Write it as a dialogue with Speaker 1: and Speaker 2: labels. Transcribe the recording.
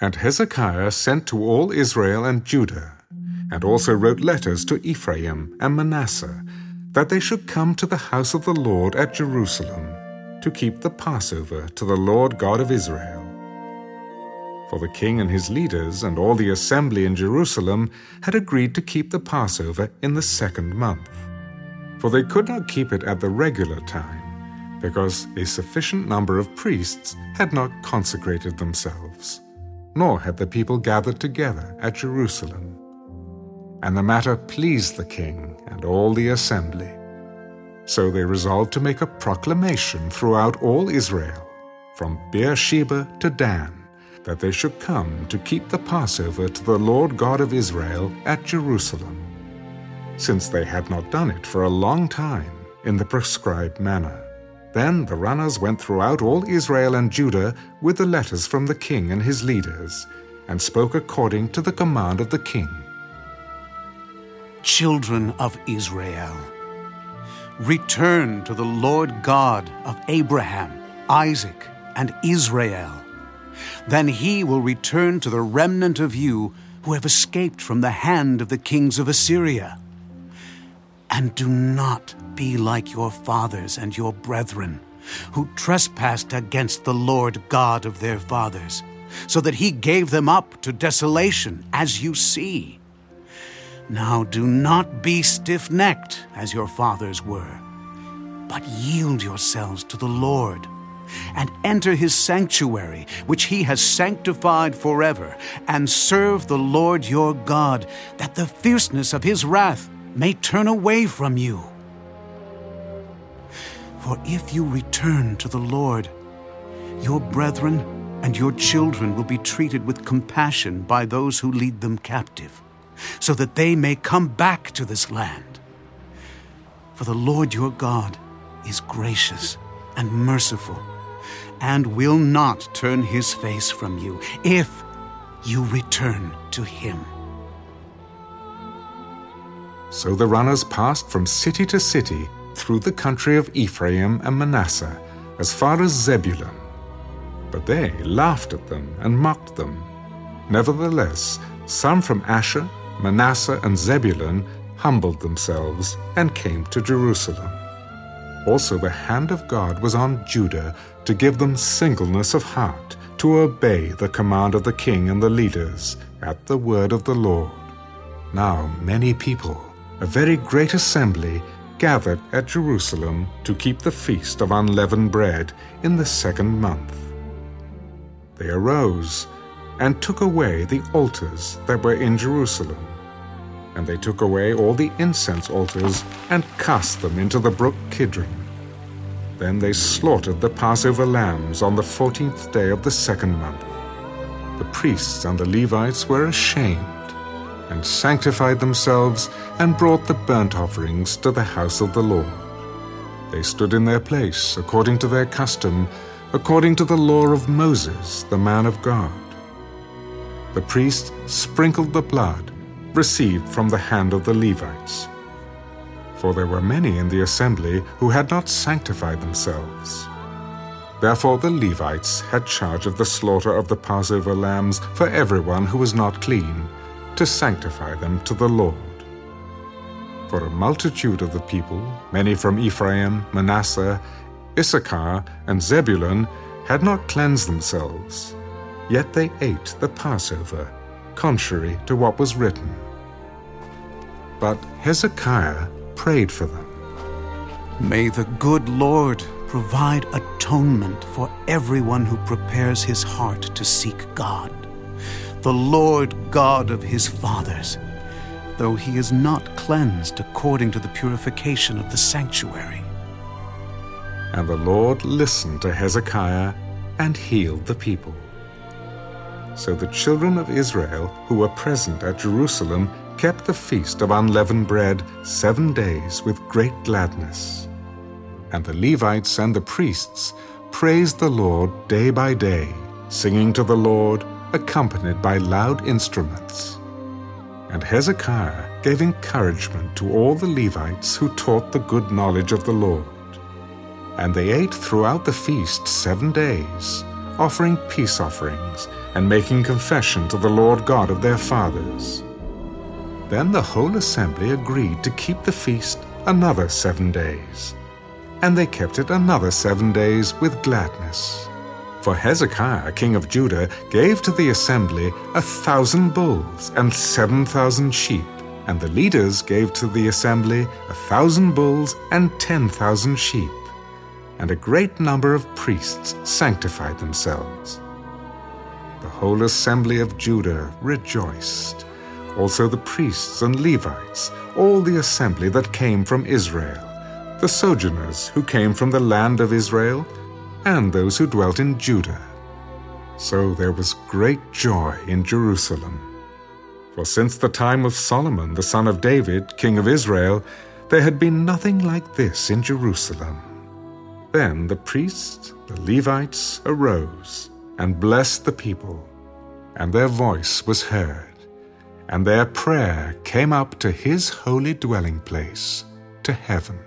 Speaker 1: And Hezekiah sent to all Israel and Judah, and also wrote letters to Ephraim and Manasseh, that they should come to the house of the Lord at Jerusalem to keep the Passover to the Lord God of Israel. For the king and his leaders and all the assembly in Jerusalem had agreed to keep the Passover in the second month. For they could not keep it at the regular time, because a sufficient number of priests had not consecrated themselves nor had the people gathered together at Jerusalem. And the matter pleased the king and all the assembly. So they resolved to make a proclamation throughout all Israel, from Beersheba to Dan, that they should come to keep the Passover to the Lord God of Israel at Jerusalem, since they had not done it for a long time in the prescribed manner. Then the runners went throughout all Israel and Judah with the letters from the king and his leaders, and spoke according to the command of the king.
Speaker 2: Children of Israel, return to the Lord God of Abraham, Isaac, and Israel. Then he will return to the remnant of you who have escaped from the hand of the kings of Assyria. And do not be like your fathers and your brethren, who trespassed against the Lord God of their fathers, so that he gave them up to desolation, as you see. Now do not be stiff necked, as your fathers were, but yield yourselves to the Lord. And enter his sanctuary, which he has sanctified forever, and serve the Lord your God, that the fierceness of his wrath may turn away from you. For if you return to the Lord, your brethren and your children will be treated with compassion by those who lead them captive, so that they may come back to this land. For the Lord your God is gracious and merciful, and will not turn his face from you if you return to him.
Speaker 1: So the runners passed from city to city through the country of Ephraim and Manasseh as far as Zebulun. But they laughed at them and mocked them. Nevertheless, some from Asher, Manasseh, and Zebulun humbled themselves and came to Jerusalem. Also, the hand of God was on Judah to give them singleness of heart, to obey the command of the king and the leaders at the word of the Lord. Now, many people a very great assembly gathered at Jerusalem to keep the feast of unleavened bread in the second month. They arose and took away the altars that were in Jerusalem. And they took away all the incense altars and cast them into the brook Kidron. Then they slaughtered the Passover lambs on the fourteenth day of the second month. The priests and the Levites were ashamed and sanctified themselves and brought the burnt offerings to the house of the Lord. They stood in their place according to their custom, according to the law of Moses, the man of God. The priest sprinkled the blood received from the hand of the Levites. For there were many in the assembly who had not sanctified themselves. Therefore the Levites had charge of the slaughter of the Passover lambs for everyone who was not clean, to sanctify them to the Lord. For a multitude of the people, many from Ephraim, Manasseh, Issachar, and Zebulun, had not cleansed themselves, yet they ate the Passover, contrary to what was written. But Hezekiah prayed for them.
Speaker 2: May the good Lord provide atonement for everyone who prepares his heart to seek God the Lord God of his fathers, though he is not cleansed according to the purification of the sanctuary.
Speaker 1: And the Lord listened to Hezekiah and healed the people. So the children of Israel who were present at Jerusalem kept the feast of unleavened bread seven days with great gladness. And the Levites and the priests praised the Lord day by day, singing to the Lord accompanied by loud instruments. And Hezekiah gave encouragement to all the Levites who taught the good knowledge of the Lord. And they ate throughout the feast seven days, offering peace offerings and making confession to the Lord God of their fathers. Then the whole assembly agreed to keep the feast another seven days. And they kept it another seven days with gladness. For Hezekiah, king of Judah, gave to the assembly a thousand bulls and seven thousand sheep, and the leaders gave to the assembly a thousand bulls and ten thousand sheep. And a great number of priests sanctified themselves. The whole assembly of Judah rejoiced, also the priests and Levites, all the assembly that came from Israel, the sojourners who came from the land of Israel, and those who dwelt in Judah. So there was great joy in Jerusalem. For since the time of Solomon the son of David, king of Israel, there had been nothing like this in Jerusalem. Then the priests, the Levites, arose and blessed the people, and their voice was heard, and their prayer came up to his holy dwelling place, to heaven.